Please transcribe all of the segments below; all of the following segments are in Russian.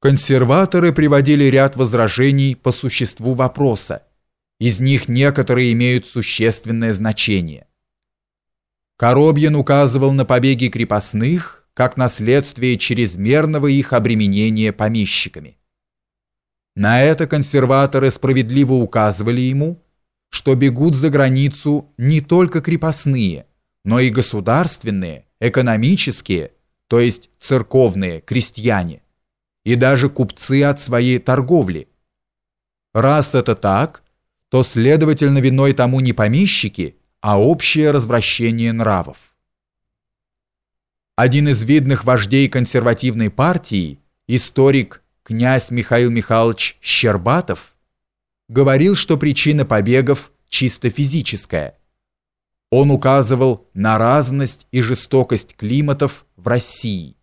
Консерваторы приводили ряд возражений по существу вопроса. Из них некоторые имеют существенное значение. Коробьин указывал на побеги крепостных как на следствие чрезмерного их обременения помещиками. На это консерваторы справедливо указывали ему, что бегут за границу не только крепостные, но и государственные, экономические, то есть церковные крестьяне и даже купцы от своей торговли. Раз это так, то следовательно виной тому не помещики, а общее развращение нравов. Один из видных вождей консервативной партии, историк князь Михаил Михайлович Щербатов, говорил, что причина побегов чисто физическая. Он указывал на разность и жестокость климатов в России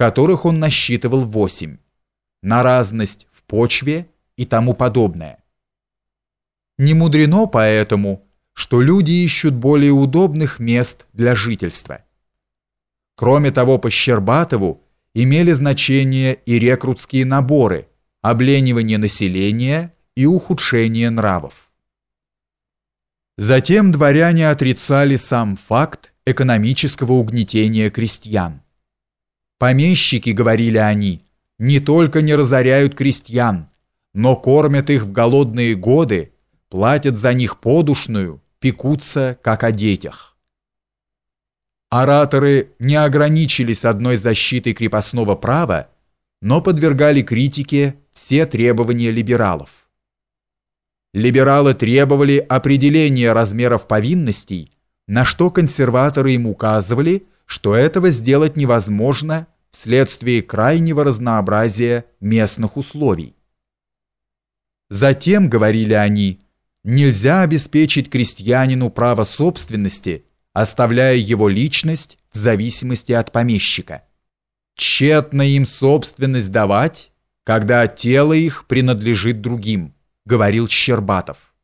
которых он насчитывал восемь, на разность в почве и тому подобное. Не мудрено поэтому, что люди ищут более удобных мест для жительства. Кроме того, по Щербатову имели значение и рекрутские наборы, обленивание населения и ухудшение нравов. Затем дворяне отрицали сам факт экономического угнетения крестьян. Помещики, говорили они, не только не разоряют крестьян, но кормят их в голодные годы, платят за них подушную, пекутся, как о детях. Ораторы не ограничились одной защитой крепостного права, но подвергали критике все требования либералов. Либералы требовали определения размеров повинностей, на что консерваторы им указывали, что этого сделать невозможно вследствие крайнего разнообразия местных условий. Затем, говорили они, нельзя обеспечить крестьянину право собственности, оставляя его личность в зависимости от помещика. Тщетно им собственность давать, когда тело их принадлежит другим, говорил Щербатов.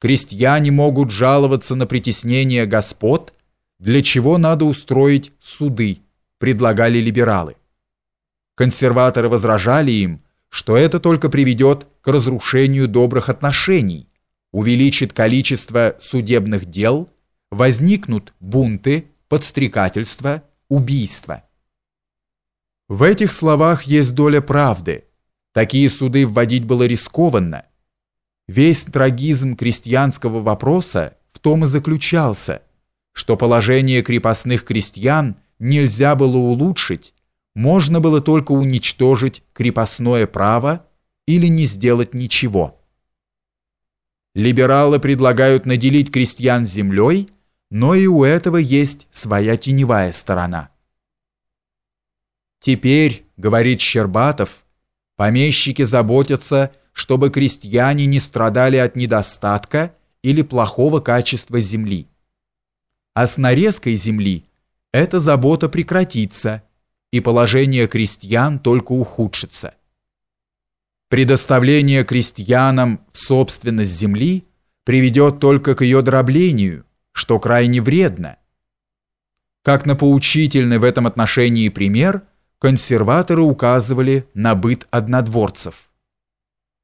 Крестьяне могут жаловаться на притеснение господ, для чего надо устроить суды предлагали либералы. Консерваторы возражали им, что это только приведет к разрушению добрых отношений, увеличит количество судебных дел, возникнут бунты, подстрекательства, убийства. В этих словах есть доля правды. Такие суды вводить было рискованно. Весь трагизм крестьянского вопроса в том и заключался, что положение крепостных крестьян нельзя было улучшить, можно было только уничтожить крепостное право или не сделать ничего. Либералы предлагают наделить крестьян землей, но и у этого есть своя теневая сторона. Теперь, говорит Щербатов, помещики заботятся, чтобы крестьяне не страдали от недостатка или плохого качества земли. А с нарезкой земли – эта забота прекратится, и положение крестьян только ухудшится. Предоставление крестьянам в собственность земли приведет только к ее дроблению, что крайне вредно. Как на поучительный в этом отношении пример, консерваторы указывали на быт однодворцев.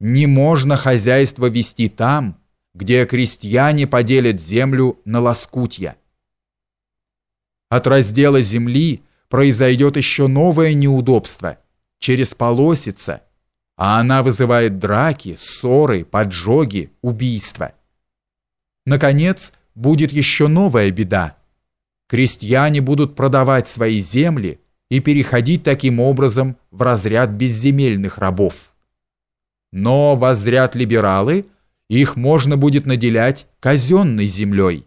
Не можно хозяйство вести там, где крестьяне поделят землю на лоскутья. От раздела земли произойдет еще новое неудобство через полосица, а она вызывает драки, ссоры, поджоги, убийства. Наконец, будет еще новая беда. Крестьяне будут продавать свои земли и переходить таким образом в разряд безземельных рабов. Но, воззрят либералы, их можно будет наделять казенной землей,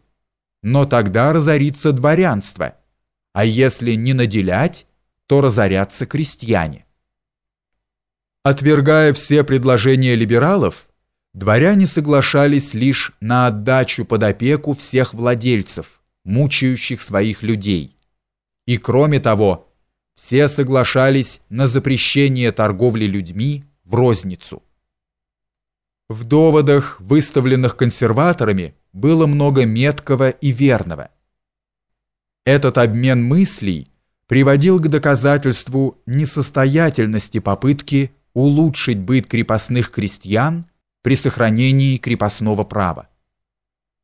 но тогда разорится дворянство, а если не наделять, то разорятся крестьяне. Отвергая все предложения либералов, дворяне соглашались лишь на отдачу под опеку всех владельцев, мучающих своих людей. И кроме того, все соглашались на запрещение торговли людьми в розницу. В доводах, выставленных консерваторами, было много меткого и верного. Этот обмен мыслей приводил к доказательству несостоятельности попытки улучшить быт крепостных крестьян при сохранении крепостного права.